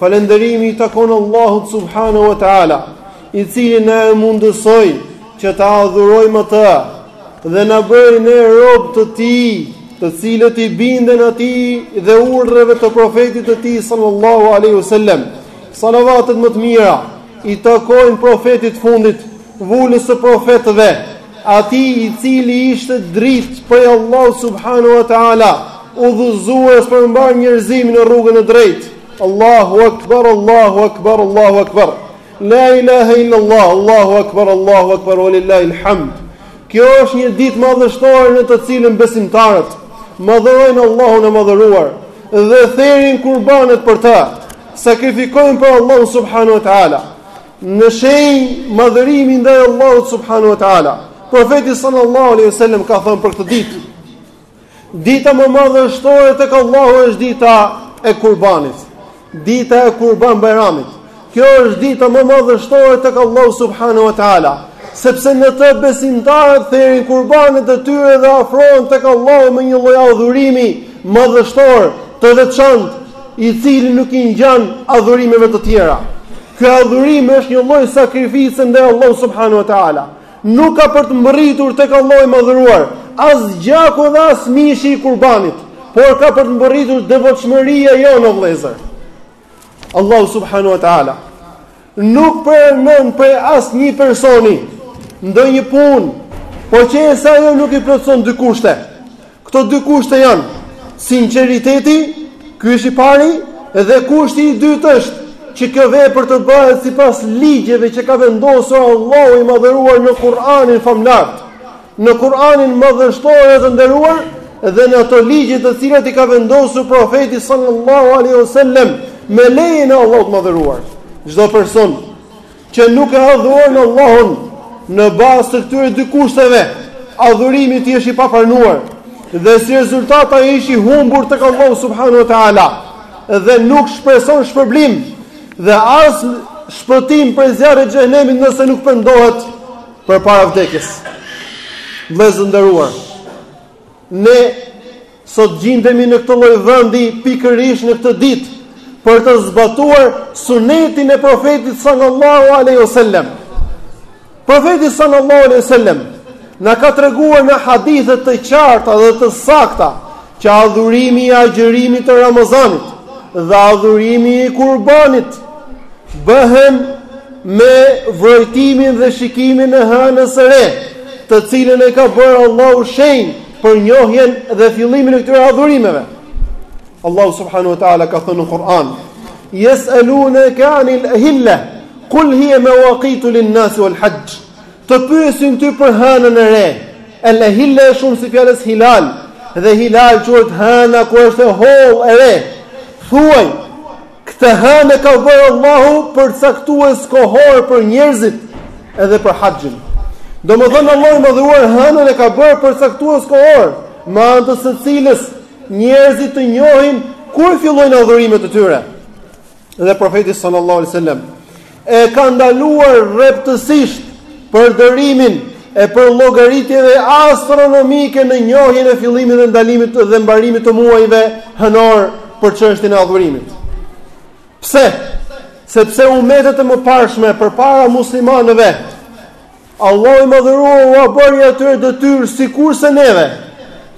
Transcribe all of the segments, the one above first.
Falënderimi i takon Allahut subhanahu wa taala, i cili na e mundësoi që ta adhurojmë atë dhe na bëri ne rob të tij, të cilët i binden atij dhe urdhrave të profetit të tij sallallahu alaihi wasallam. Salavatet më të mira i takojnë profetit të fundit, vulës së profetëve. Atij i cili ishte dritë prej Allahut subhanahu wa taala, udhëzues për mbarë njerëzimin në rrugën e drejtë. Allahu akbar, Allahu akbar, Allahu akbar. La ilaha illa Allah, Allahu akbar, Allahu akbar, walillahi alhamd. Kjo është një ditë madhështore në të cilën besimtarët madhërojnë Allahun e madhëruar dhe therin kurbanet për të, sakrifikojnë për Allahun subhanahu wa taala. Në shenjë madhërimi ndaj Allahut subhanahu wa taala. Profeti sallallahu alaihi wasallam ka thënë për këtë ditë: Dita më madhështore tek Allahu është dita e Kurbanit. Dita e Kurban Bajramit. Kjo është dita më madhështore tek Allahu subhanahu wa taala, sepse në të besimtarët therin kurbanet e tyre dhe afrohen tek Allahu me një lloj adhurimi madhështor, të veçantë, i cili nuk i ngjan adhurimeve të tjera. Ky adhurim është një lloj sakrifice ndaj Allahut subhanahu wa taala. Nuk ka për të mbërritur tek Allahu i madhëruar as gjaku dhe as mishi i kurbanit, por ka për të mbërritur devotshmëria jonë o vëllezër. Allahu subhanahu wa taala nuk pranon prej asnjë personi ndonjë punë, po qe se ajo nuk i plotëson dy kushte. Këto dy kushte janë sinqeriteti, ky është i pari, dhe kushti i dytë është që kjo vepër të bëhet sipas ligjeve që ka vendosur Allahu i madhëruar në Kur'anin famëlartë. Në Kur'anin madhështor e të nderuar dhe në ato ligje të cilat i ka vendosur profeti sallallahu alaihi wasallam me lejen e Allahut të madhëruar. Çdo person Që nuk e adhuron Allahun në bazë të këtyre dy kushteve, adhurimi i tij është i papranuar dhe si rezultat ai është i humbur tek Allahu subhanahu wa taala dhe nuk shpreson shpërblim dhe as shpëtim prej zjarrit të xhehenemit nëse nuk pendohet përpara vdekjes. Vëllezër të nderuar, Ne sot gjindemi në këtë lloj vendi pikërisht në këtë ditë për të zbatuar sunetin e profetit sallallahu alaihi wasallam. Profeti sallallahu alaihi wasallam na ka treguar në hadithe të qarta dhe të sakta që adhurimi i agjërimit të Ramazanit dhe adhurimi i kurbanit bëhen me vrojtimin dhe shikimin e hënës së re, të cilën e ka bërë Allahu shenjë për njohjen dhe fillimin e këtyre adhurimeve. Allahu subhanahu wa taala ka thënë në Kur'an: "Yes'alunaka 'anil ahilla, qul hiya mawaqitu lin-nasi wal-hajj." Të pyesin ty për hënën e re. El ahilla është shumësi i fjalës hilal, dhe hilal quhet hëna kur është e hollë e re. Thuaj, Këtë hënë e ka bërë Allahu përcaktues kohor për njerëzit edhe për haxhin. Domethënë Allahu i madhëruar hënën e ka bërë përcaktues kohor, me anë të së cilës njerëzit të njohin kur fillojnë adhurimet e tyre. Dhe profeti sallallahu alajhi wasallam e ka ndaluar rreptësisht përdorimin e përllogaritjeve astronomike në njohjen e fillimit dhe ndalimit dhe mbarimit të muajve hënor për çështjen e adhurimit. Pse? Sepse umetet e mëparshme përpara muslimanëve Allahu i Madhëruar ua bëri atyre detyrë sikurse neve,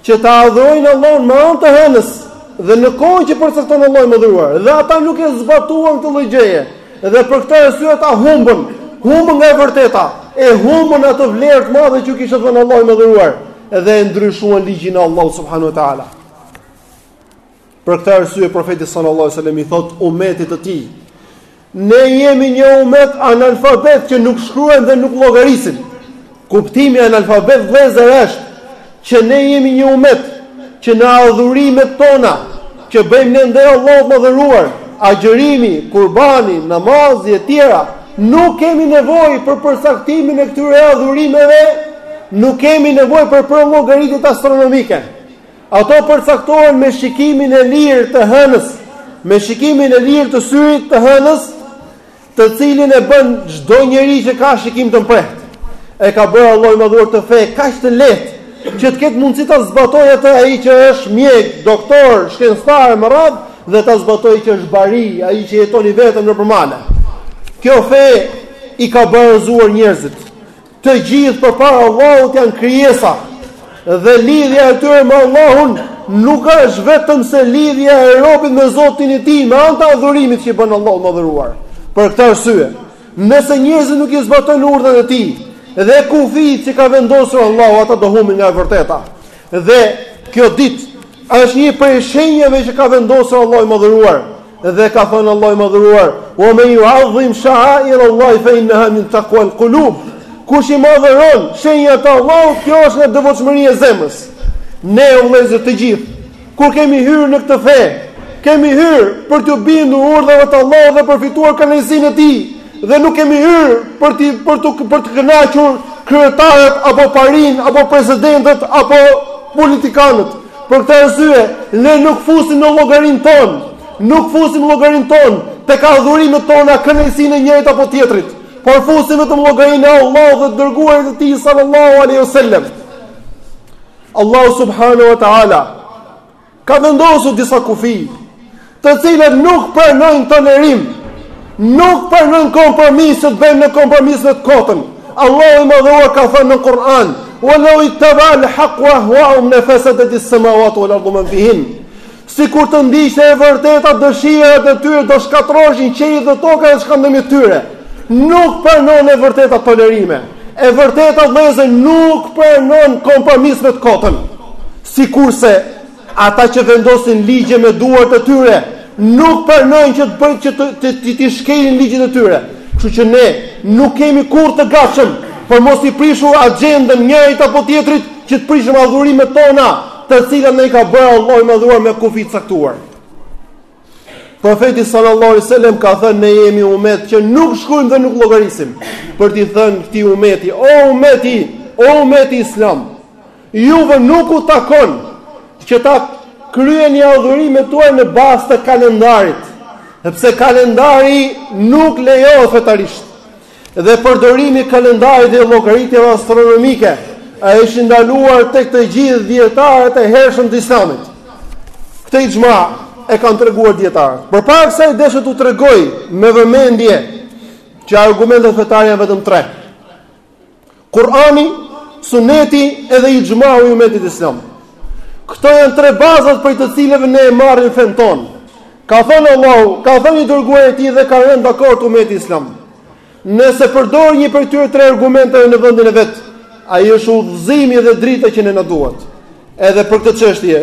që ta adhurojnë Allahun me anë të hënës dhe në kohën që përcakton Allahu i Madhëruar, dhe ata nuk e zbatuan këtë lloj gjëje, dhe për këtë arsye ata humbën, humbën nga e vërteta, e humbën atë vlerë të madhe që u kishte dhënë Allahu i Madhëruar dhe e ndryshuan ligjin e Allahut subhanahu wa taala. Për këtë arsye profeti sallallahu alajhi wasallam i thotë umetit të tij: Ne jemi një umet analfabet që nuk shkruan dhe nuk llogarisin. Kuptimi analfabet vëllazër është që ne jemi një umet që në adhurimet tona që bëjmë ne ndaj Allahut të madhëruar, agjërimi, kurbani, namazi e tjera, nuk kemi nevojë për përcaktimin e këtyre adhurimeve, nuk kemi nevojë për përllogaritjet astronomike. Ato përcaktohen me shikimin e lirë të hënës, me shikimin e lirë të syrit të hënës, të cilin e bën çdo njeri që ka shikim të mprehtë. E ka bërë Allahu i madhëruar këtë fe kaq të lehtë që të ketë mundësi ta zbatojë atë ai që është mjek, doktor, shkencëtar me radhë dhe ta zbatojë që është bari, ai që jeton i vetëm nëpër male. Kjo fe i ka barazuar njerëzit. Të gjithë përpara Allahut janë krijesa dhe lidhja e tyre me Allahun nuk është vetëmse lidhja e robit me Zotin e tij me anë të adhurimit që i bën Allahut të madhëruar. Për këtë arsye, nëse njerëzit nuk i zbatojnë urdhrat e tij dhe kufijtë që ka vendosur Allahu, ata do humbin nga e vërteta. Dhe kjo ditë Është një prej shenjave që ka vendosur Allahu i Madhëruar dhe ka thënë Allahu i Madhëruar: "Wa man yu'azzim sha'air Allahi fa innaha min taqwa al-qulub." Kush i madhëron shenjat e Allahut, kjo është nga devotshmëria e zemrës. Ne o vëllezër të gjithë, kur kemi hyrë në këtë fe, kemi hyrë për t'iu bindur urdhrave të Allahut dhe përfituar kënaqësinë e Tij. Dhe nuk kemi hyrë për të për të për të kënaqur kryetarët apo parinë apo presidentët apo politikanët. Për këtë arsye, ne nuk fusim në llogarinë tonë, nuk fusim llogarinë tonë tek adhurimet tona kënaqësinë e njërit apo tjetrit, por fusim vetëm llogarinë e Allahut dhe të dërguarit të Tij sallallahu alaihi wasallam. Allahu subhanahu wa taala Ka vendosur disa kufij, të cilët nuk pranojnë tolerim, nuk pranojnë kompromis, që të bëjmë ne kompromis me të kotën. Allahu i Madhëruar ka thënë në Kur'an: "Wa law ittaba al-haqqu ahwa'ahum la fasadati as-samawatu wal ardu wa man fihin." Sikur të ndiqte e vërteta dëshirat e tyre do shkatërroheshin qielli dhe toka dhe çka ndërmjet tyre. Nuk pranon e vërteta tolerime. E vërteta vëllezër nuk pranon kompromis me të kotën. Sikurse ata që vendosin ligje me duart e tyre, nuk pranojnë që të bëjnë që të që t'i shkelin ligjet e tyre. Kështu që ne nuk jemi kurrë të gatshëm për mos i prishur agjendën njërit apo tjetrit që të prishim adhurimet tona, të cilat na i ka bërë Allahu i Madhëruar me kufij të caktuar. Profeti sallallahu alaihi wasallam ka thënë ne jemi umet që nuk shkruajmë dhe nuk llogarisim për t'i thënë këtij umeti, o umeti, o umeti islam, Juve nuk u takon që t'i kryeni adhurimet tuaja në bazë të kalendarit, sepse kalendari nuk lejohet fetarisht. Dhe përdorimi i kalendarit dhe llogaritjeve astronomike është i ndaluar tek të gjithë dijetarët e hershëm të Islamit. Këtë ixhma e kanë treguar dijetarët. Përpara kësaj desha t'u tregoj me vëmendje që argumentet fetare janë vetëm tre. Kurani, Suneti edhe ixhmau i umetit islam. Këto janë tre bazat prej të cilave ne e marrim fenë tonë. Ka thënë Allahu, ka thënë i dërguar i tij dhe ka rënë dakord umeti islam. Nëse përdor një prej këtyre tre argumenteve në vendin e vet, ai është udhëzimi dhe drita që ne na duhet. Edhe për këtë çështje,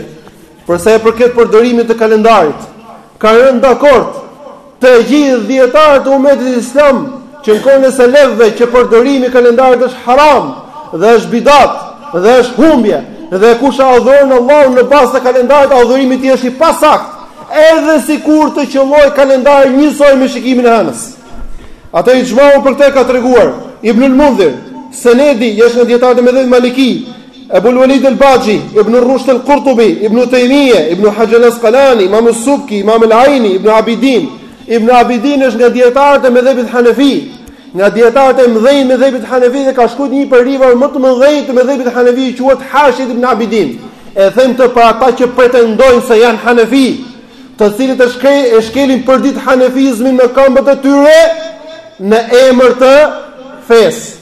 Për sa i përket përdorimit të kalendarit, kanë rënë dakord të gjithë dijetarët e umetit islam që në kohën e selefëve që përdorimi i kalendarit është haram dhe është bidat dhe është humbje dhe kush adhuron Allahun në bazë të kalendarit adhurimi i tij është i pasaktë edhe sikur të qëllojë kalendari njësoj me shikimin e hënës. Atë ixhmau për këtë ka treguar Ibnul Mundhir, Senedi, është nga dijetarët e medhhebit Maliki, Ebul Walid al-Baji, Ibn Rushd al-Qurtubi, Ibn Taymiyya, Ibn Hajar al-Asqalani, Imam al-Subki, Imam al-Aini, Ibn Abidin. Ibn Abidin është nga dijetarët e medhhebit Hanefi, nga dijetarët e mëdhenj medhhebit Hanefi dhe ka shkruar një prej librave më të mëdhenj të medhhebit Hanefi quhet Hashijet ibn Abidin. E them këtë për ata që pretendojnë se janë Hanefi, të cilët e shkelin, e shkelin për ditë hanefizmin me këmbët e tyre në emër të fesë.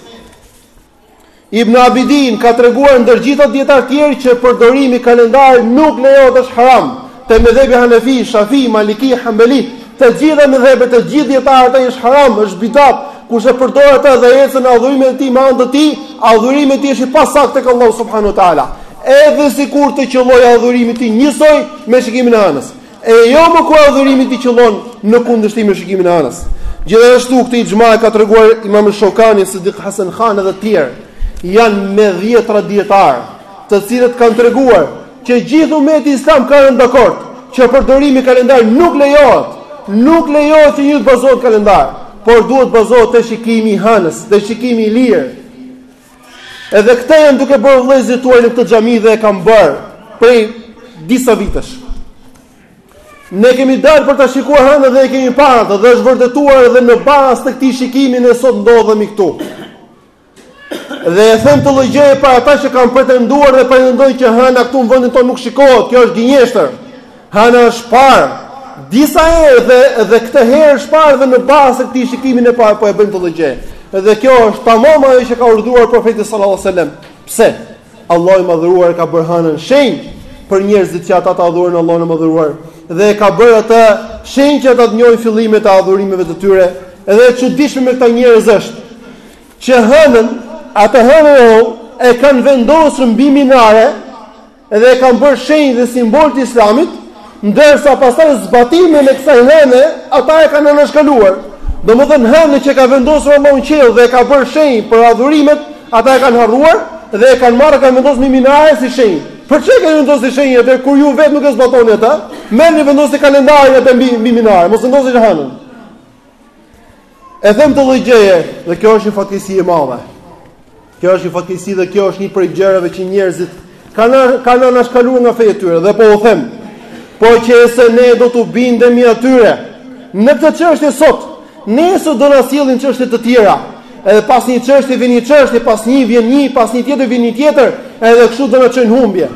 Ibn Abidin ka treguar ndër gjitha dijetarë tjerë që përdorimi i kalendarit nuk lejohet është haram, te medhhebi hanefi, shafi, maliki, hambeli, te gjitha medhhebet te gjithë dijetarët ai është haram, është bidat, kush e përdor atë dhe ecën në adhurimin e tij me anë të tij, adhurimi i tij është i pasaktë tek Allahu subhanahu wa taala, edhe sikur të qëllojë adhurimi i tij njësoj me shikimin e hënës. E jo më kur adhurimi i tij qëllon në kundërshtim me shikimin e hanës. Gjithashtu këtë ixhma e ka treguar Imam Shaukani, Siddiq Hasan Khan dhe të tjerë. Janë me dhjetra dijetarë, të cilët kanë treguar që gjithë umeti islam ka rënë dakord që përdorimi i kalendarit nuk lejohet. Nuk lejohet që njeriu të bazohet kalendar, por duhet të bazohet te shikimi i hanës, te shikimi i lirë. Edhe këtë janë duke bërë vëllezërit tuaj në këtë xhami dhe e kanë bërë prej disa vitesh. Ne kemi dalë për ta shikuar hënën dhe e kemi parë atë dhe është vërtetuar edhe në bazë të këtij shikimi ne sot ndodhemi këtu. Dhe e them këtë lloj gjëje për ata që kanë pretenduar dhe pretendojnë që hëna këtu në vendin tonë nuk shikohet, kjo është gënjeshtër. Hëna është parë disa herë dhe edhe këtë herë është parë dhe në bazë të këtij shikimi ne po e bëjmë këtë gjë. Dhe kjo është tamam ajo që ka urdhëruar profeti sallallahu alajhi wasallam. Pse? Allahu i madhëruar e ka bërë hënën shenjë për njerëzit që ata ta adhurojnë Allahun e madhëruar dhe e ka bërë atë shenjë që ata të njohin fillimet e adhurimeve të tyre. Edhe e çuditshme me këta njerëz është që hënën, atë hënën e kanë vendosur mbi minare Edhe e kanë bërë shenjë dhe simbol të Islamit, ndërsa pastaj zbatimin e kësaj hëne ata e kanë anashkaluar. Domethënë hënën që ka vendosur Allahu në qiell dhe e ka bërë shenjë për adhurimet, ata e kanë harruar dhe e kanë marrë kanë vendosur në minare si shenjë. Për çka e keni vendosur si shenjë atë kur ju vetë nuk e zbatoni atë? Merrni vendosni kalendarin atë mbi mbi minare, mos vendosni hënën. E them këtë lloj gjëje dhe kjo është një fatkeqësi e madhe. Kjo është një fatkeqësi dhe kjo është një prej gjërave që njerëzit kanë kanë anashkaluar nga feja e tyre dhe po u them. Po qe se ne do t'u bindemi atyre në këtë çështje sot, nesër do na sjellin çështje të tjera. Edhe pas një çështje vjen një çështje, pas një vjen një, pas një tjetër vjen një tjetër, edhe kështu do na çojnë humbje.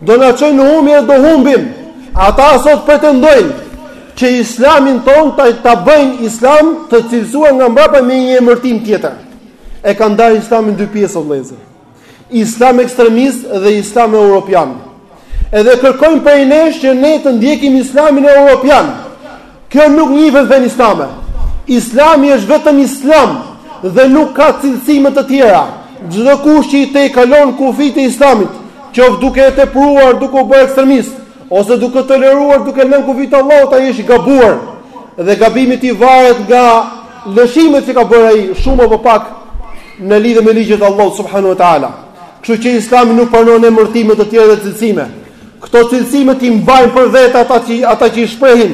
Do na çojnë humbje, do humbim. Ata sot pretendojnë Që islamin tonë ta, ta bëjnë islam të cilësuar nga mbrapa me një emërtim tjetër. E kanë ndarë islamin dy pjesë o vëllezër. Islam ekstremist dhe islam europian. Edhe kërkojnë prej nesh që ne të ndjekim islamin europian. Kjo nuk njifet në fenë islame. Islami është vetëm islam dhe nuk ka cilësime të tjera. Çdokush që i tejkalon kufijtë e islamit, qoftë duke e tepruar, duke u bërë ekstremist, Ose duke toleruar, duke lënë kufijtë e Allahut, ai është i gabuar. Dhe gabimi i tij varet nga lëshimet që ka bërë ai, shumë apo pak, në lidhje me ligjet e Allahut subhanahu wa taala. Kështu që Islami nuk pranon emërtime të tjera dhe cilësime. Këto cilësime t'i mbajnë për vete ata që ata që i shprehin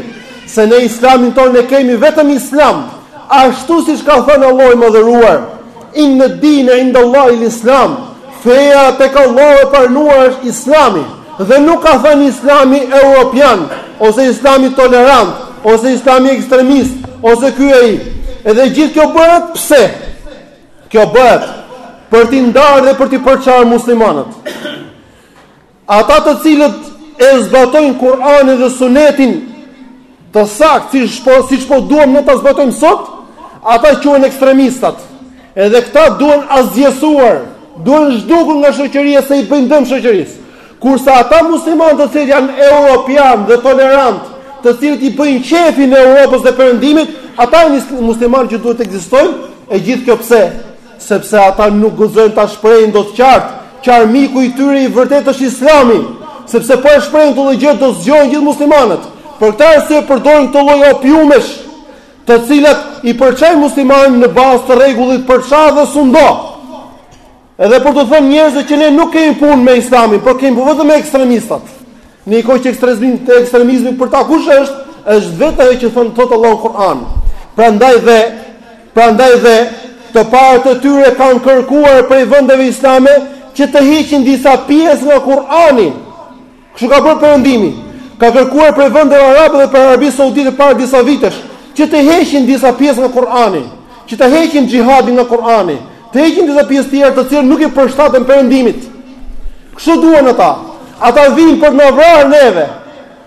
se në Islamin tonë ne kemi vetëm Islam, ashtu siç ka thënë Allahu i Madhëruar. Inna dine inda Allahi l'islam, feja tek Allahu e pranuar është Islami. Dhe nuk ka thënë Islami europian, ose Islami tolerant, ose Islami ekstremist, ose ky e ai. Edhe gjithë kjo bëhet pse? Kjo bëhet për t'i ndarë dhe për t'i përçarë muslimanët. Ata të cilët e zbatojnë Kur'anin dhe Sunetin të saktë siç po siç po duam ne ta zbatojmë sot, ata quhen ekstremistat. Edhe këta duhen asgjësuar, duhen zhdukur nga shoqëria se i bëjnë dëm shoqërisë. Kurse ata muslimanë të cilët janë europianë dhe tolerantë, të cilët i bëjnë qejfin e Europës dhe Perëndimit, ata janë muslimanë që duhet të ekzistojnë, e gjithë kjo pse? Sepse ata nuk guxojnë ta shprehin dot qartë, që armiku i tyre i vërtetë është Islami, sepse po e shprehin këtë gjë do zgjohen gjithë muslimanët. Për këtë arsye përdorin këto lloj opiumesh, të cilat i përçajnë muslimanët në bazë të rregullit përça dhe sundo. Edhe për t'u thënë njerëzve që ne nuk kemi punë me Islamin, por kemi vetëm me ekstremistat. Në një kohë që ekstremizmi, ekstremizmi për ta kush është, është vetë ajo që thon thotë Allahu Kur'an. Prandaj dhe Prandaj dhe të parët e tyre kanë kërkuar prej vendeve islame që të heqin disa pjesë nga Kur'ani. Kështu ka bërë Perëndimi. Ka kërkuar prej vendeve arabe dhe prej Arabisë Saudite para disa vitesh që të heqin disa pjesë nga Kur'ani, që të heqin xhihadin nga Kur'ani, të heqin disa pjesë tjera të cilat nuk i përshtaten Perëndimit. Kështu duan ata. Ata vijnë për të na vrarë neve.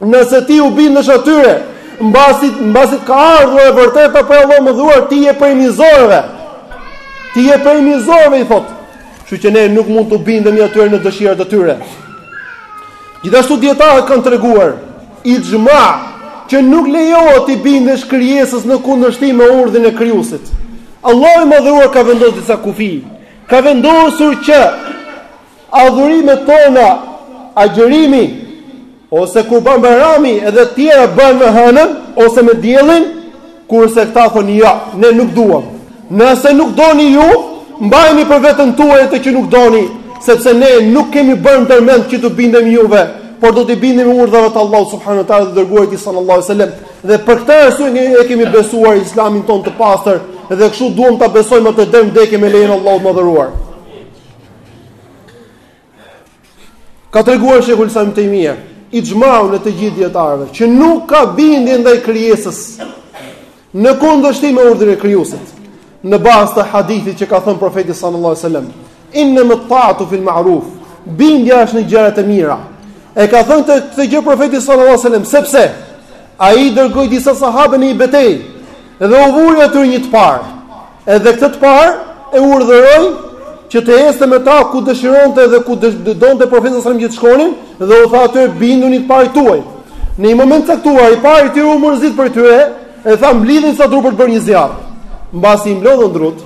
Nëse ti u bindesh atyre, mbasi të ka ardhur e vërteta prej Allahut Madhëruar, ti je prej mizorëve. Ti je prej mizorëve i thotë. Kështu që ne nuk mund t'u bindemi atyre në dëshirat e tyre. Gjithashtu dietarët kanë treguar ixhma që nuk lejohet t'i bindesh krijesës në kundërshtim me urdhrin e krijuesit. Allahu i Madhëruar ka vendosur disa kufi. Ka vendosur që Adhurimet tona, agjërimi, ose kurban bajrami edhe të tjera bëhen me hënën ose me diellin, kurse këta thonë jo, ne nuk duam. Nëse nuk doni ju, mbajeni për veten tuaj atë që nuk doni, sepse ne nuk kemi bërë ndërmend që t'u bindemi juve, por do t'i bindemi urdhrave të Allahut subhanuhu teala dhe të dërguarit të tij sallallahu alejhi ue selem. Dhe për këtë arsye ne e kemi besuar Islamin tonë të pastër dhe kështu duam ta besojmë atë deri në vdekje me lejen e Allahut të Madhëruar. Ka treguar Shejhul Islam ibn Tejmija, ixhmaun e të gjithë djetarëve, që nuk ka bindje ndaj krijesës, në kundërshtim me urdhrin e Krijuesit, në bazë të hadithit që ka thënë profeti sallallahu alajhi wasallam, innema ta'atu fil ma'ruf, bindja është në gjërat e mira, e ka thënë këtë, këtë gjë profeti sallallahu alajhi wasallam, sepse, ai dërgoi disa sahabe në një betejë, dhe u vuri atyre një të parë, Edhe këtë të parë e urdhëroi që të ecte me ta ku dëshironte dhe ku donte profeti sallallahu alajhi wasallam që të shkonin dhe u tha atyre binduni të parit tuaj. Në një moment të caktuar i pari i tyre u mërzit prej tyre e tha mblidhni ca dru për të bërë një zjarr. Mbasi i mblodhën drut,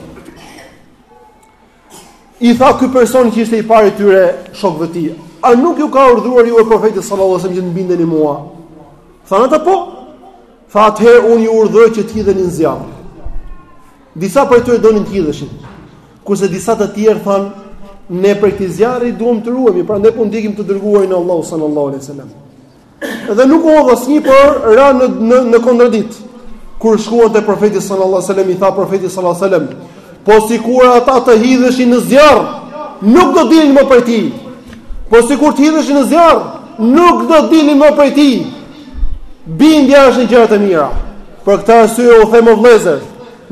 i tha ky person që ishte i pari i tyre shokëve të tij, a nuk ju ka urdhëruar juve profeti sallallahu alajhi wasallam që të më bindeni mua? Thanë ata po. Tha atëherë unë ju urdhëroj që të hidheni në zjarr. Disa prej tyre donin të hidheshin, kurse disa të tjerë thanë ne prej këtij zjarri duam të ruhemi, prandaj po ndjekim të dërguarin e Allahut sallallahu alajhi wasallam. Dhe nuk u hodh asnjë por ranë në, në kontradiktë. Kur shkuan te profeti sallallahu alajhi wasallam i tha profeti sallallahu alajhi wasallam, po sikur ata të hidheshin në zjarr, nuk do dilin më prej tij. Po sikur të hidheshin në zjarr, nuk do dilin më prej tij. Bindja është në gjërat e mira. Për këtë arsye u them o vëllezër,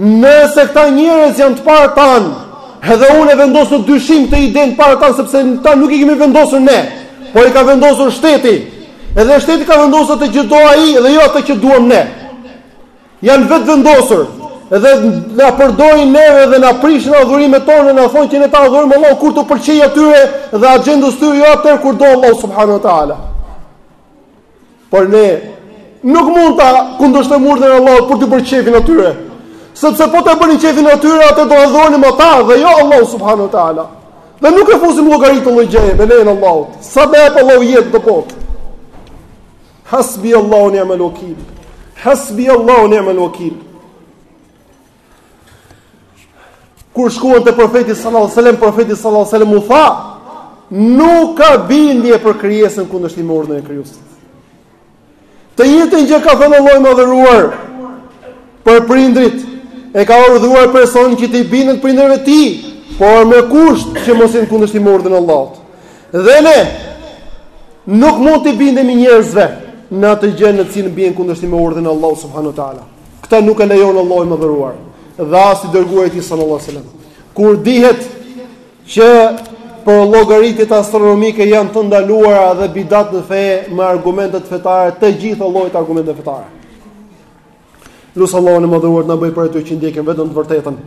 Nëse këta njerëz janë të parë tanë, edhe unë e vendos në dyshim idenë të parë tanë sepse ata nuk i kemi vendosur ne, por i ka vendosur shteti. Edhe shteti ka vendosur atë që do ai dhe jo atë që duam ne. Janë vetëvendosur dhe na përdorin neve dhe na prishin adhurimet tona, na thonë që ne ta adhurojmë Allahun kur t'u pëlqejë atyre dhe axhendës tyre, jo atëherë kur do Allahu subhanahu wa taala. Por ne nuk mund ta kundërshtojmë urdhrin e Allahut për t'u bërë qejfin atyre. Sepse po t'u bënim qejfin atyre, atëherë do adhuronim ata dhe jo Allahun subhanahu wa taala. Dhe nuk e fusim në llogari këtë lloj gjëje me lejen e Allahut. Sa të më japë Allahu jetë do po. Hasbi Allahu ni'mal wakeel. Hasbi Allahu ni'mal wakeel. Kur shkuan te profeti sallallahu alajhi wasallam, profeti sallallahu alajhi wasallam u tha, nuk ka bindje për krijesën në kundërshtim me urdhën e krijuesit. Të njëjtën gjë ka thënë Allahu i madhëruar për prindrit. E ka urdhëruar personin që t'i bindet prindërve të tij, por me kusht që mos jetë në kundërshtim me urdhën e Allahut. Dhe ne nuk mund t'i bindemi njerëzve në atë gjë në të cilën bie në kundërshtim me urdhën e Allahut subhanahu wa teala. Këtë nuk e lejon Allahu i madhëruar dhe as i dërguari i tij sallallahu alajhi wasallam. Kur dihet që përllogaritjet astronomike janë të ndaluara dhe bidat në fe me argumentet fetare, të gjitha llojet e argumenteve fetare. Lus Allahun e madhëruar të na bëjë prej atyre që ndjekin vetëm të vërtetën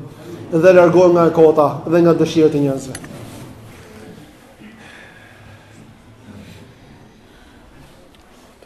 dhe largohen nga e kota dhe nga dëshirat e njerëzve.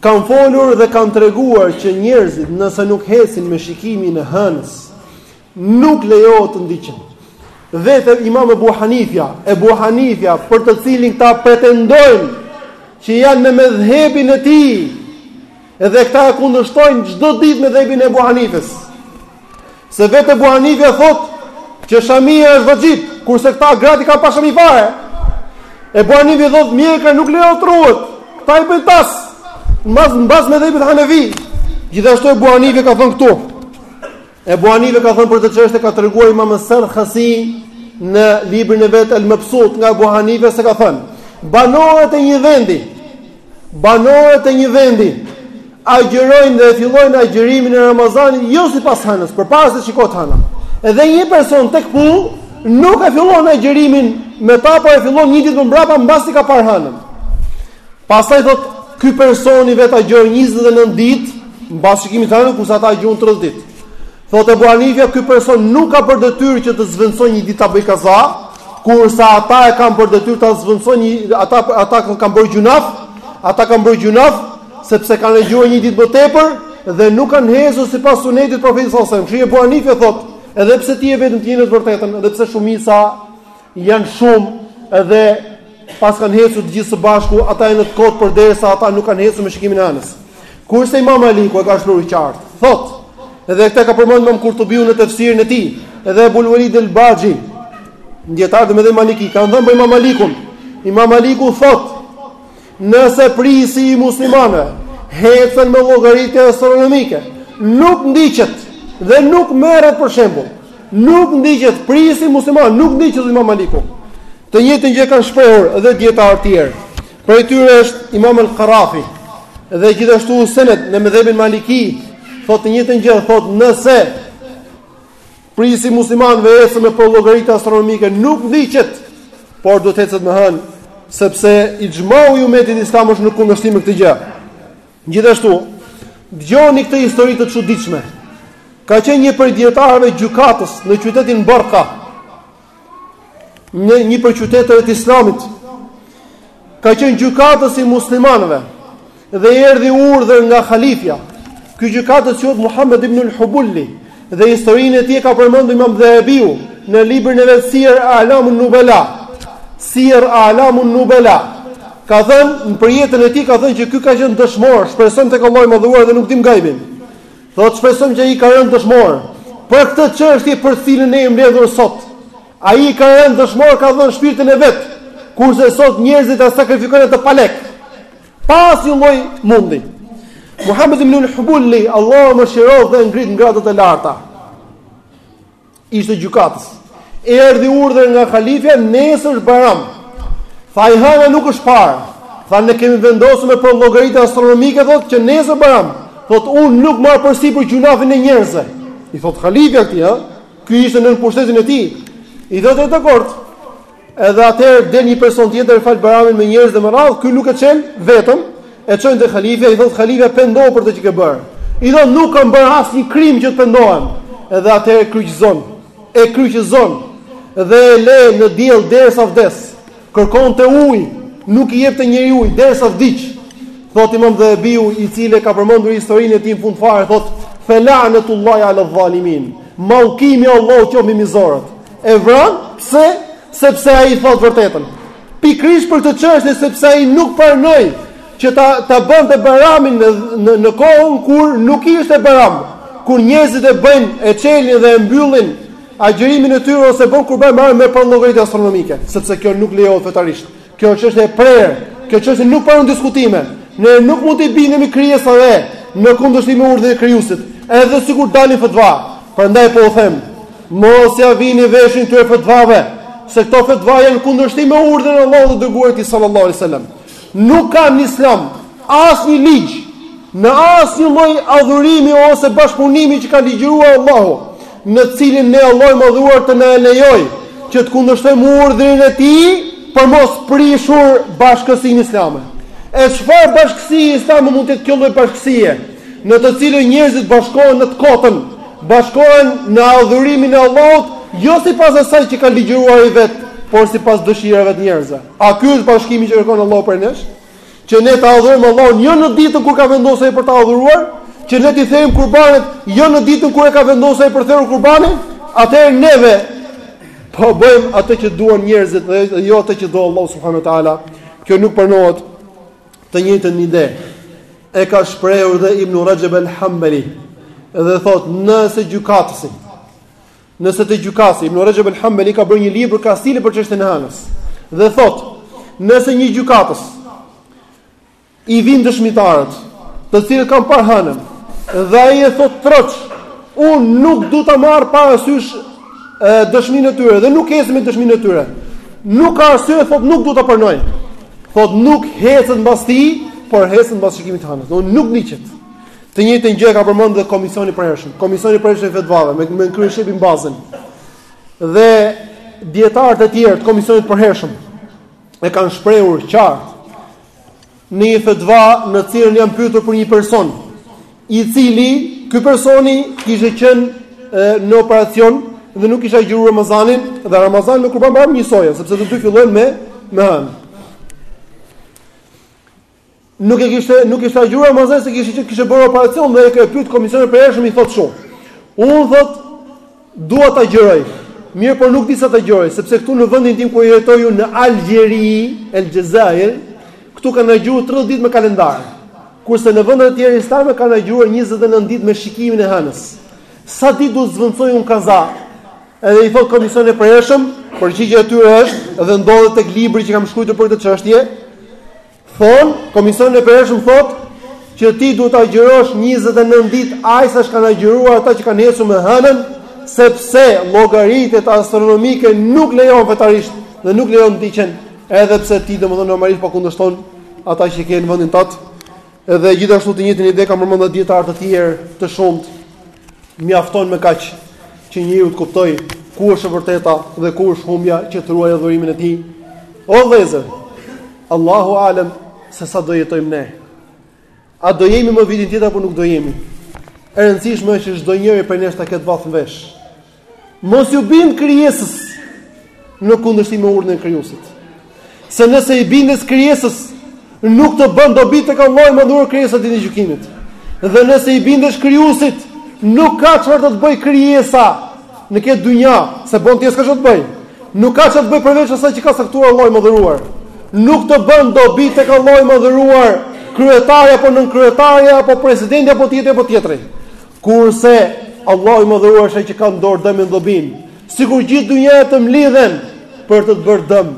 Kam folur dhe kam treguar që njerëzit nëse nuk hecin me shikimin e hënës, nuk lejohet të ndiqen. Vetë Imam Ebu Hanifja, Ebu Hanifja për të cilin këta pretendojnë që janë me medhhebin e tij, Edhe këta e kundërshtojnë çdo ditë medhhebin e Ebu Hanifes. Se vetë Ebu Hanifja thot që shamia është vaxhib, kurse këta gratë i kanë pa shami fare. Ebu Hanife thot mjekra nuk lejohet të rruhet. Këta i bëjnë tas. Mbas mbas medhhebit Hanefi. Gjithashtu Ebu Hanife ka thënë këtu. Ebu Hanife ka thënë për këtë çështje ka treguar Imam Sarhasi në librin e vet Al-Mabsut nga Ebu Hanife se ka thënë banorët e një vendi banorët e një vendi agjërojnë dhe fillojnë agjërimin e Ramazanit jo sipas hënës, përpara se të shikohet hëna. Edhe një person te këta po nuk e fillon agjërimin me ta, por e fillon një ditë më mbrapa mbasi ka parë hënën. Pastaj thotë, ky person i vetëm agjëron 29 ditë, mbas shikimit të hënës, kurse ata agjërojnë 30 ditë. Thotë Ebu Hanifja, ky person nuk ka për detyrë që të zvendësojë një ditë ta bëjë kaza, kurse ata e kanë për detyrë ta zvendësojnë një ata ata kanë bërë gjynaf, ata kanë bërë gjynaf sepse kanë agjëruar një ditë më tepër dhe nuk kanë hecur sipas sunetit të profetit sallallahu alajhi wasallam. Kështu Ebu Hanifja thotë, edhe pse ti je vetëm ti je në të vërtetën, edhe pse shumica Janë shumë edhe pse kanë hecur të gjithë së bashku, ata janë në të kotë përderisa ata nuk kanë hecur me shikimin e hënës. Kurse Imam Maliku e ka shprehur qartë, thotë, edhe këtë e ka përmendur Imam Kurtubiu në tefsirin e tij, edhe Ebul Velid el-Baxhi, dijetarë të mëdhenj maliki, kanë thënë për Imam Malikun. Imam Maliku thotë, Nëse prijësi i muslimanëve ecën me llogaritje astronomike, nuk ndiqet dhe nuk merret për shembull. Nuk ndiqet prijësi i muslimanëve, nuk ndiqet. Imam Maliku. Të njëjtën gjë kanë shprehur edhe dietarë të tjerë. Prej tyre është Imam al-Qarafi dhe gjithashtu Senet në medhhebin Maliki, thotë të njëjtën gjë, thotë nëse Prijësi i muslimanëve ecën me përllogaritje astronomike, nuk ndiqet, por duhet të ecet me hënë, sepse ixhmau i umetit islam është në kundërshtim me këtë gjë. Gjithashtu, dëgjoni këtë histori të çuditshme. Ka qenë një prej dietarëve gjykatës në qytetin Barka. në një prej qyteteve të Islamit. Ka qenë gjykatës i muslimanëve dhe i erdhi urdhër nga halifja. Ky gjykatës quhet Muhammed ibn al-Hubulli dhe historinë e tij ka përmendur Imam Dhehebiu në librin e vet Sijer Alamun Nubela. Sijer Alamun Nubela. Ka thënë në për jetën e tij ka thënë që ky ka qenë dëshmor, shpresojmë tek Allahu i Madhëruar dhe nuk dim gajbin. Thotë shpresojmë që ai ka rënë dëshmor për këtë çështje për të cilën ne jemi mbledhur sot. Ai ka rënë dëshmor, ka dhënë shpirtin e vet, kurse sot njerëzit e sakrifikojnë atë pa lek. Pa asnjë lloj mundi. Muhammed ibn al-Hubulli, Allahu e mëshiroftë dhe e ngrittë në gradët e larta. Ishte gjykatës. Erdhi urdhër nga halifja, nesër është Bajram. Tha ai hëna nuk është parë. Tha ne kemi vendosur me përllogaritje astronomike thotë që nesër Bajram. Thotë unë nuk marr përsipër gjynafin e njerëzve. I thotë halifja këtij, ë? Ky ishte nën pushtetin e tij. I thotë e dakord. Edhe atëherë del një person tjetër e fal baramin me njerëz dhe me radhë, ky nuk e çel vetëm, e çojnë te halifja, i thotë halifja pendohu për atë që ke bërë. I thotë nuk kam bërë asnjë krim që të pendohem. Edhe atëherë e kryqëzon, e kryqëzon dhe e le në diell derisa vdes. Kërkonte ujë, nuk i jepte njeri ujë derisa vdiq. Thotë Imam Dhehebiu, i cili e ka përmendur historinë e tij në fund fare, thotë: "Felanetullahi ala dhalimin." Mallkimi i Allahut qoftë mbi mizorët. E vran, pse? Sepse ai tha të vërtetën. Pikërisht për këtë çështje sepse ai nuk pranoi që ta ta bënte Bajramin në në, në kohën kur nuk ishte Bajram, kur njerëzit e bëjnë e çelin dhe e mbyllin agjërimin e tyre ose bën kurban me me përllogaritje astronomike, sepse kjo nuk lejohet fetarisht. Kjo çështje e prerë, kjo çështje nuk pranon diskutime. Ne nuk mund t'i bindemi krijesave në kundërshtim me urdhrin e krijuesit, edhe sikur dalin fetva. Prandaj po u them, mos ia vini veshin këtyre fetvave, se këto fetva janë kundërshtim me urdhrin e Allahut dhe dërguarit tij sallallahu alajhi wasallam. Nuk ka në Islam asnjë ligj në asnjë lloj adhurimi ose bashkëpunimi që ka ligjëruar Allahu në të cilin ne Allahu i Madhëruar të na e lejojë që të kundërshtojmë urdhrin e Tij për të mos prishur bashkësinë islame. E çfarë bashkësie islame mund të jetë kjo lloj bashkësie, në të cilën njerëzit bashkohen në të kotën, bashkohen në adhurimin e Allahut, jo sipas asaj që ka ligjëruar Ai vetë, por sipas dëshirave të njerëzve? A ky është bashkimi që kërkon Allahu prej nesh? Që ne ta adhurojmë Allahun jo në ditën kur ka vendosur ai për ta adhuruar, që ne t'i therim kurbanet jo në ditën kur e ka vendosur ai për të therur kurbanin, atëherë neve po bëjmë atë që duan njerëzit dhe jo atë që do Allahu subhanahu wa taala. Kjo nuk pranohet. Të njëjtën ide e ka shprehur dhe Ibn Rexheb el-Hanbeli dhe thotë nëse gjykatësi Nëse te gjykatësi, Ibn Rexheb el-Hanbeli ka bërë një libër kastile për çështjen e hanës. Dhe thotë, nëse një gjykatësi i vijnë dëshmitarët, të cilët kanë parë hanën, dhe ai e thotë troç, unë nuk du ta marr parasysh dëshminë e tyre dhe nuk eci me dëshminë e tyre. Nuk ka arsye, thotë nuk du ta pranoj. Thotë nuk hecet mbas tij, por hecet mbas shikimit të hanës. Do nuk ndiqet. Të njëjtën gjë e ka përmendur dhe Komisioni i Përhershëm. Komisioni i Përhershëm i Fetvave me me krye sheh Bin Bazin. Dhe dietarët e tjerë të Komisionit të Përhershëm e kanë shprehur qartë në një fetva në të cilën janë pyetur për një person i cili ky personi kishte qenë në operacion dhe nuk kishte agjëruar Ramazanin dhe Ramazani me Kurban Bajram njësoj, sepse të dy fillojnë me me hënë. Nuk e kishte, nuk kishte agjëruar Ramazanin se kishte kishte bërë operacion dhe e pyet komisionin e përhershëm i thotë kështu. Unë thotë dua të agjëroj. Mirëpo nuk di sa të agjëroj, sepse këtu në vendin tim ku jetoj unë në Algjeri, El Xhezair, këtu kanë agjëruar 30 ditë me kalendar. Kurse në vendet e tjera islame kanë agjëruar 29 ditë me shikimin e hënës. Sa ditë do të zëvendësoj unë kaza? Edhe i thotë komisioni i përhershëm, përgjigjja e tyre është dhe ndodhet tek libri që kam shkruar për këtë çështje. Thon, komisioni i përhershëm thotë që ti duhet të agjërosh 29 ditë aq sa kanë agjëruar ata që kanë ecur me hënën, sepse llogaritë astronomike nuk lejohen fetarisht dhe nuk lejohet të ndiqen, edhe pse ti domethënë normalisht po kundërshton ata që ke në vendin tat. Edhe gjithashtu të njëjtën ide kanë përmendur dijetarë të tjerë të shumtë. Mjafton me kaq që njeriu të kuptojë ku është e vërteta dhe ku është humbja që të ruajë adhurimin e tij. O vëllezër, Allahu alem se sa do jetojmë ne. A do jemi më vitin tjetër apo nuk do jemi? E rëndësishme është që çdo njeri prej nesh ta ketë vath në vesh. Mos ju bind krijesës në kundërshtim me urdhrin e krijuesit. Se nëse i bindesh krijesës, nuk të bën dobi tek Allahu i Madhëruar krijesa ditën e gjykimit. Dhe nëse i bindesh krijuesit, nuk ka çfarë të të bëjë krijesa në këtë dynja, se bën ti s'ka çfarë të bëjë. Nuk ka çfarë të bëjë përveç asaj që ka caktuar Allahu i Madhëruar. Nuk të bën dobi tek Allahu i Madhëruar kryetari apo nënkryetari apo presidenti apo tjetri apo tjetri. Kurse Allahu i Madhëruar është ai që ka në dorë dëmin dhe dobin. Sikur gjithë dynjaja të mblidhen për të të bërë dëm,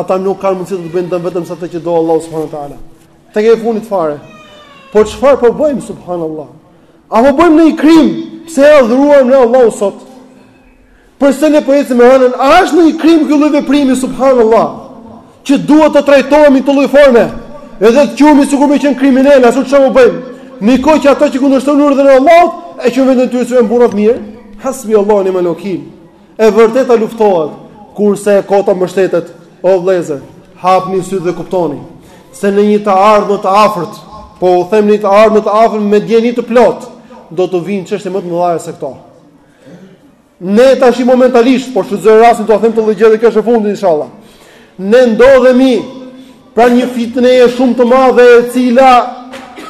ata nuk kanë mundësi të të bëjnë dëm vetëm se atë që do Allahu subhanahu wa taala. Tek e funit fare. Po çfarë po bëjmë subhanallah? A po bëjmë një krim pse e adhuruam ne Allahun sot? Përse ne po ecim me hënën? A është ndonjë krim ky lloj veprimi subhanallah? Që duhet të trajtohemi në këtë lloj forme, edhe të quhemi sikur me qenë kriminelë, ashtu çfarë po bëjmë? Nikoj që ato që kundërshtojnë urdhrin e Allahut, e që veten ty si burra të mirë, hasbi Allahu ni'mel uekil. E vërteta luftohet, kurse e kota mbështetet. O vëllezër, hapni sytë dhe kuptoni se në një të ardhmë të afërt, po u them në një të ardhmë të afërt me dijeni të plot, do t'u vijnë çështje më të mëdha se këto. Ne tashi momentalisht, po shfrytëzoj rastin t'ua them këtë lloj gjëje që është e fundit inshallah. Ne ndodhemi pranë një fitneje shumë të madhe e cila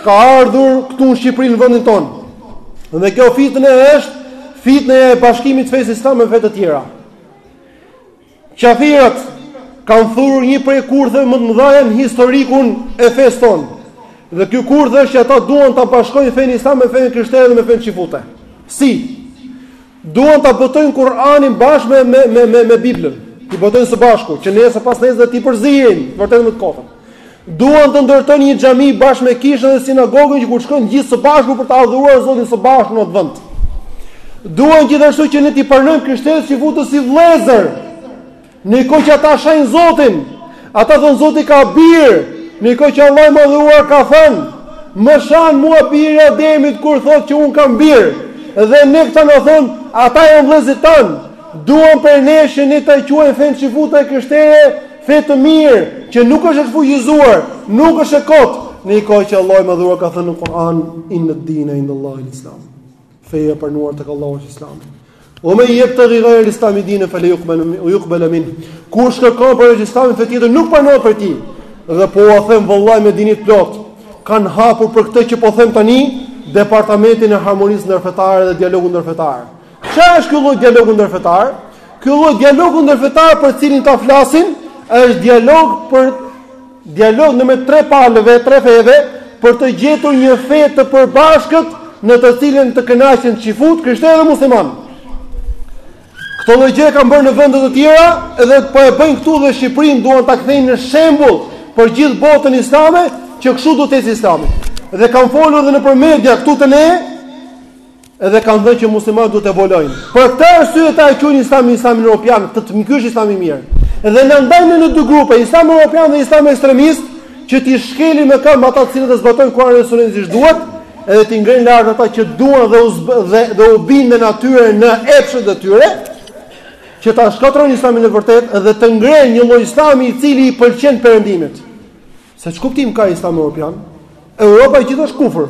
ka ardhur këtu në Shqipëri në vendin tonë. Dhe kjo fitne është fitneja e bashkimit të fesë islame me fe të tjera. Qafirat kanë thurur një prej kurtheve më të mëdha në historikun e fesë tonë. Dhe ky kurth është që ata duan ta bashkojnë fenë islam me fenë krishtere dhe me fenë çifute. Si? Duan ta botojnë Kur'anin bashkë me me me me, me Biblën. T'i botojnë së bashku, që nesër pasnesër dhe t'i përziejnë, të vërtetën me të kotën. Duan të ndërtojnë një xhami bashkë me kishën dhe sinagogën që kur shkojnë gjithë së bashku për të adhuruar Zotin së bashku në atë vend. Duan gjithashtu që ne t'i pranojmë krishterët çifutët si vëllezër. Në kohë që ata shajnë Zotin, ata thonë Zoti ka bir, në kohë që Allahu i Madhëruar ka thënë, më shan mua biri i Ademit kur thotë që unë kam bir. Dhe ne këta na thonë, ata janë vëllezërit tanë. Duan prej nesh që ne ta quajmë fenë çifute e krishtere, Fe të mirë, që nuk është e shfuqizuar, nuk është e kotë, në një kohë që Allahu i Madhëruar ka thënë në Kur'an inne dine indallahi l-Islam. Feja e pranuar tek Allahu është Islami. Ue men jebtegi gajrel islami dinen fe len jukbele minh. Kush kërkon përveç Islamit fe tjetër nuk pranohet prej tij. Dhe po ua them vallahi me dijeni të plotë. Kanë hapur për këtë që po them tani Departamentin e harmonisë ndërfetare dhe dialogut ndërfetar Çfarë është ky lloj dialogu ndërfetar? Ky lloj dialogu ndërfetar për të cilin ata flasin është dialog për dialog ndërmjet tre palëve, tre feve, për të gjetur një fe të përbashkët në të cilën të kënaqen çifutë, krishterë dhe muslimanë. Këtë lloj gjëje e kanë bërë në vende të tjera, edhe po e bëjnë këtu dhe Shqipërinë duan ta kthejnë në shembull për gjithë botën islame, që kështu do të ecë Islami. Dhe kanë folur edhe nëpër media këtu te ne, Edhe kanë thënë që muslimanët duhet të evoluojnë. Për këtë arsye ata e quajnë Islamin Islamin Europian, këtë të mikysh Islami i mirë. Dhe na ndajnë në dy grupe, Islami Europian dhe Islami ekstremist, që t'i shkelin me këmbë ata të cilët e zbatojnë Kur'anin dhe Sunetin siç duhet, edhe t'i ngrenë lart ata që duan dhe u dhe, dhe u bien me natyrën në epshët e tyre, që ta shkatërrojnë Islamin e vërtetë dhe të ngrenë një lloj Islami i cili i pëlqen perëndimit. Se ç'kuptim ka Islam Europian? Europa e gjithë është kufër.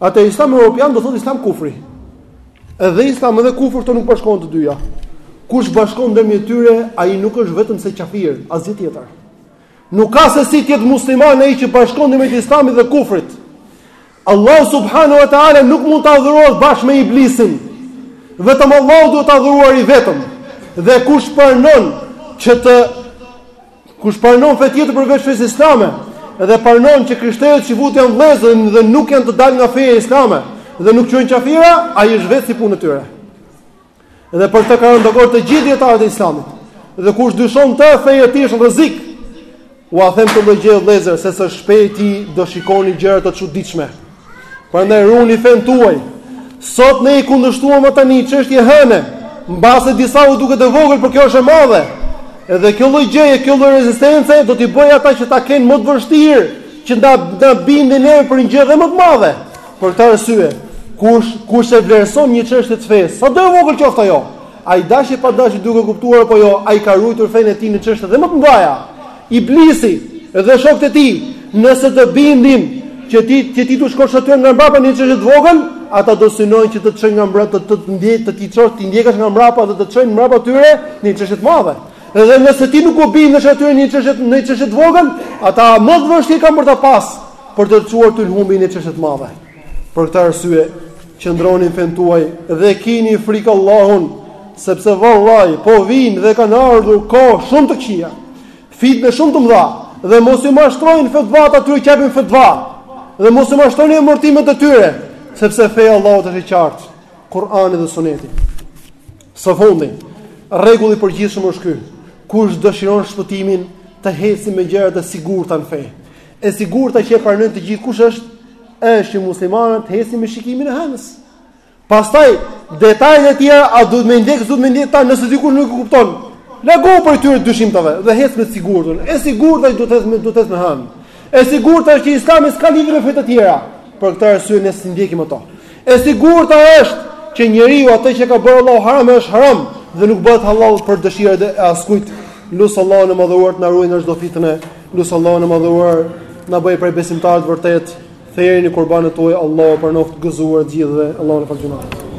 Atëherë Islam Europian do thotë Islam kufri. Edhe Islam edhe kufër këto nuk bashkohen të dyja. Kush bashkon ndërmjet tyre, ai nuk është vetëm se qafir, asgjë tjetër. Nuk ka se si të jetë musliman ai që bashkon ndërmjet Islamit dhe kufrit. Allahu subhanahu wa taala nuk mund të adhurohet bashkë me iblisin. Vetëm Allahu duhet të adhurohet i vetëm. Dhe kush pranon që të kush pranon fe tjetër përveç fesë islame dhe pranon që krishterët, çifutët janë vëllezër dhe nuk janë të dalë nga feja islame dhe nuk quhen qafira, ai është vetë si punë e tyre. Dhe për këtë kanë rënë dakord të gjithë dijetarët e Islamit. Dhe kush dyshon te feja e tij është rrezik. Ua them këtë lloj gjëje vëllezër se së shpejti do shikoni gjëra të çuditshme. Prandaj ruani fenë tuaj. Sot ne i kundërshtuam ata në një çështje hëne. Mbase disa u duket e vogël, por kjo është e madhe. Edhe kjo lloj gjëje, kjo lloj rezistence do t'i bëjë ata që ta kenë më të vështirë që të na bindin ne për një gjë dhe më të madhe. Për këtë arsye, kush kush e vlerëson një çështje të fesë, sado e vogël qoftë ajo, ai dashje pa dashje duke kuptuar apo jo, ai ka ruajtur fenë e tij në çështje dhe më të mëdha. Iblisi dhe shokët e tij, nëse të bindin që ti që t'u shkosh atyre nga mbrapa në një çështje të vogël, ata do synojnë që të të çojnë nga mbrapa, të të ndjej të ti çojnë t'i ndjekësh nga mbrapa dhe të të çojnë mbrapa tyre në një çështje të madhe. Edhe nëse ti nuk u bindesh atyre një çështje në një çështje të vogël, ata më të vështirë kanë për ta pas, për të çuar ty në humbje në një çështje të madhe. Për këtë arsye, qëndroni në fenë tuaj dhe kini frikë Allahun, sepse vallaj po vijnë dhe kanë ardhur kohë shumë të këqija. Fitne shumë të mëdha dhe mos ju mashtrojnë fetvat e atyre që japin fetva. Dhe mos ju mashtrojnë emërtimet e tyre, sepse feja e Allahut është e qartë, Kur'ani dhe Suneti. Së fundi, rregulli i përgjithshëm është ky: kush dëshiron shpëtimin, të eci me gjërat e sigurta në fe. E sigurta që e pranojnë të gjithë kush është? Është që muslimanët të ecin me shikimin e hënës. Pastaj, detajet e tjera a duhet me i ndjek, duhet me i ndjek ta nëse dikush nuk e kupton. Largohu prej këtyre dyshimtave dhe ec me të sigurtën. E sigurta që do të ec me do të ec me hënë. E sigurta është që Islami s'ka lidhje me fe të tjera. Për këtë arsye ne s'i ndjekim ato. E sigurta është që njeriu atë që ka bërë Allahu haram është haram dhe nuk bëhet hallall për dëshirën e askujt. Lus Allahun e Madhëruar të na ruaj nga çdo fitnë. Lus Allahun e Madhëruar na bëj prej besimtarëve të vërtetë. Therini kurbanet tuaj, Allahu pranoftë, gëzuar të gjithëve. Allahu na falë gjynahet.